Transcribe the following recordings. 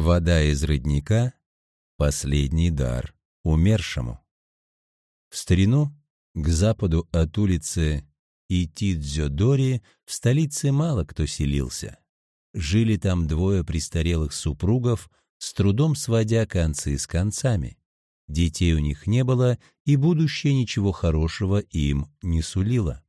Вода из родника — последний дар умершему. В старину, к западу от улицы Итидзёдори, в столице мало кто селился. Жили там двое престарелых супругов, с трудом сводя концы с концами. Детей у них не было, и будущее ничего хорошего им не сулило.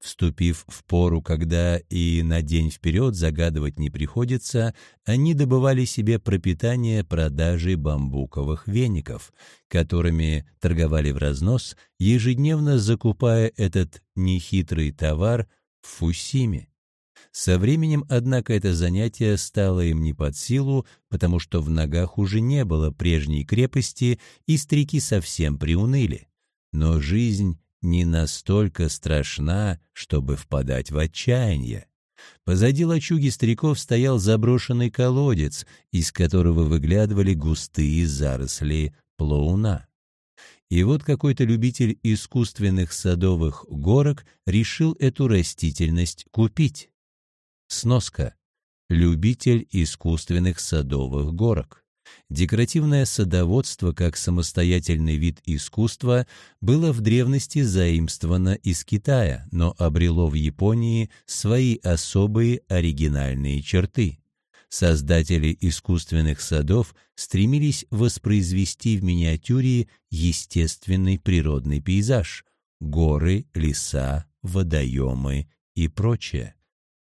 Вступив в пору, когда и на день вперед загадывать не приходится, они добывали себе пропитание продажей бамбуковых веников, которыми торговали в разнос, ежедневно закупая этот нехитрый товар в Фусиме. Со временем, однако, это занятие стало им не под силу, потому что в ногах уже не было прежней крепости, и старики совсем приуныли. Но жизнь не настолько страшна, чтобы впадать в отчаяние. Позади лачуги стариков стоял заброшенный колодец, из которого выглядывали густые заросли плауна. И вот какой-то любитель искусственных садовых горок решил эту растительность купить. Сноска. Любитель искусственных садовых горок. Декоративное садоводство как самостоятельный вид искусства было в древности заимствовано из Китая, но обрело в Японии свои особые оригинальные черты. Создатели искусственных садов стремились воспроизвести в миниатюре естественный природный пейзаж – горы, леса, водоемы и прочее.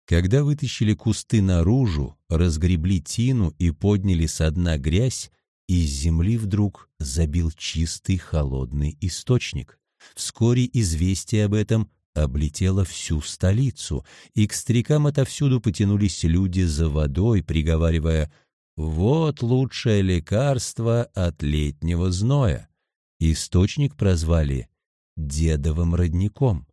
Когда вытащили кусты наружу, разгребли тину и подняли со дна грязь, из земли вдруг забил чистый холодный источник. Вскоре известие об этом облетело всю столицу, и к старикам отовсюду потянулись люди за водой, приговаривая «Вот лучшее лекарство от летнего зноя». Источник прозвали «дедовым родником»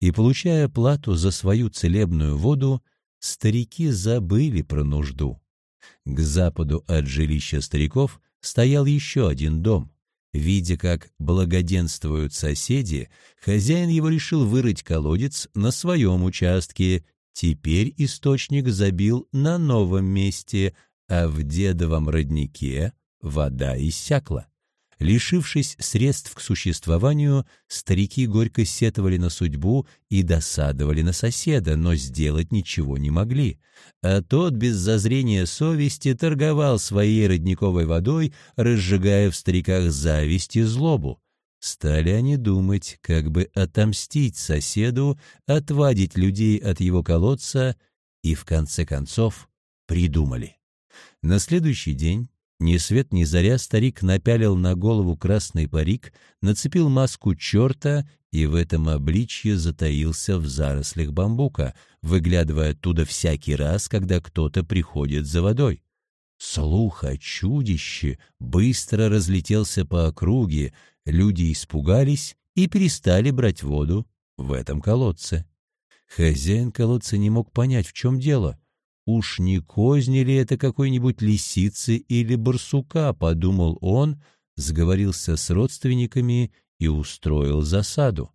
и, получая плату за свою целебную воду, старики забыли про нужду. К западу от жилища стариков стоял еще один дом. Видя, как благоденствуют соседи, хозяин его решил вырыть колодец на своем участке. Теперь источник забил на новом месте, а в дедовом роднике вода иссякла. Лишившись средств к существованию, старики горько сетовали на судьбу и досадовали на соседа, но сделать ничего не могли. А тот без зазрения совести торговал своей родниковой водой, разжигая в стариках зависть и злобу. Стали они думать, как бы отомстить соседу, отвадить людей от его колодца, и в конце концов придумали. На следующий день ни свет ни заря старик напялил на голову красный парик, нацепил маску черта и в этом обличье затаился в зарослях бамбука, выглядывая оттуда всякий раз, когда кто-то приходит за водой. Слух о чудище быстро разлетелся по округе, люди испугались и перестали брать воду в этом колодце. Хозяин колодца не мог понять, в чем дело. «Уж не козни ли это какой-нибудь лисицы или барсука?» — подумал он, сговорился с родственниками и устроил засаду.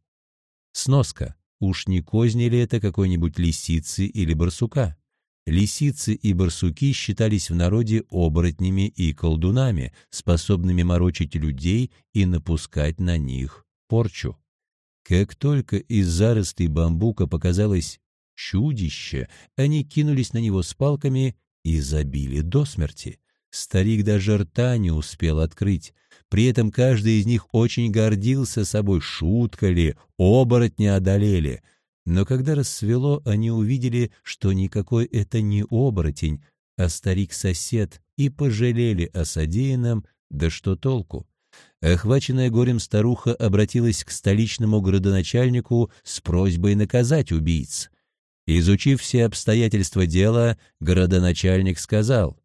Сноска. Уж не козни ли это какой-нибудь лисицы или барсука? Лисицы и барсуки считались в народе оборотнями и колдунами, способными морочить людей и напускать на них порчу. Как только из зарослей бамбука показалась чудище, они кинулись на него с палками и забили до смерти. Старик даже рта не успел открыть. При этом каждый из них очень гордился собой, шутка ли, оборотни одолели. Но когда рассвело, они увидели, что никакой это не оборотень, а старик-сосед, и пожалели о содеянном, да что толку. Охваченная горем старуха обратилась к столичному градоначальнику с просьбой наказать убийц. Изучив все обстоятельства дела, городоначальник сказал,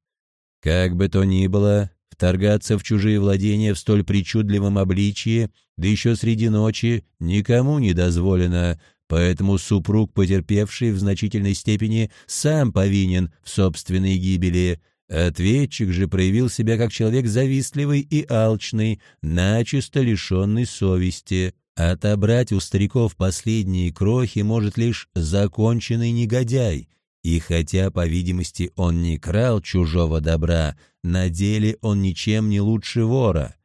«Как бы то ни было, вторгаться в чужие владения в столь причудливом обличии, да еще среди ночи, никому не дозволено, поэтому супруг, потерпевший в значительной степени, сам повинен в собственной гибели». Ответчик же проявил себя как человек завистливый и алчный, начисто лишенный совести. Отобрать у стариков последние крохи может лишь законченный негодяй, И хотя, по видимости, он не крал чужого добра, на деле он ничем не лучше вора.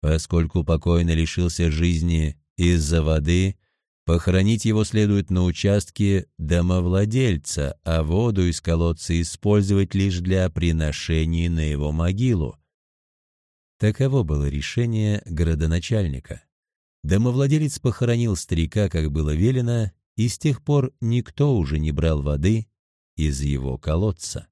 Поскольку покойно лишился жизни из-за воды, похоронить его следует на участке домовладельца, а воду из колодца использовать лишь для приношений на его могилу. Таково было решение городоначальника. Домовладелец похоронил старика, как было велено, и с тех пор никто уже не брал воды из его колодца.